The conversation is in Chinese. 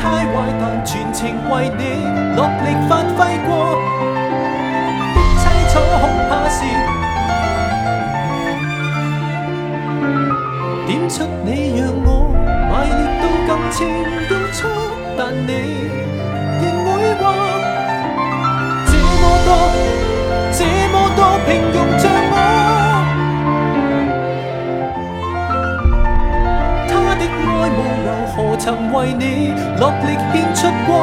太坏，但全情为你落力发挥过。的凄楚，恐怕是点出你让我卖力到感情用错，但你曾为你落力献出过。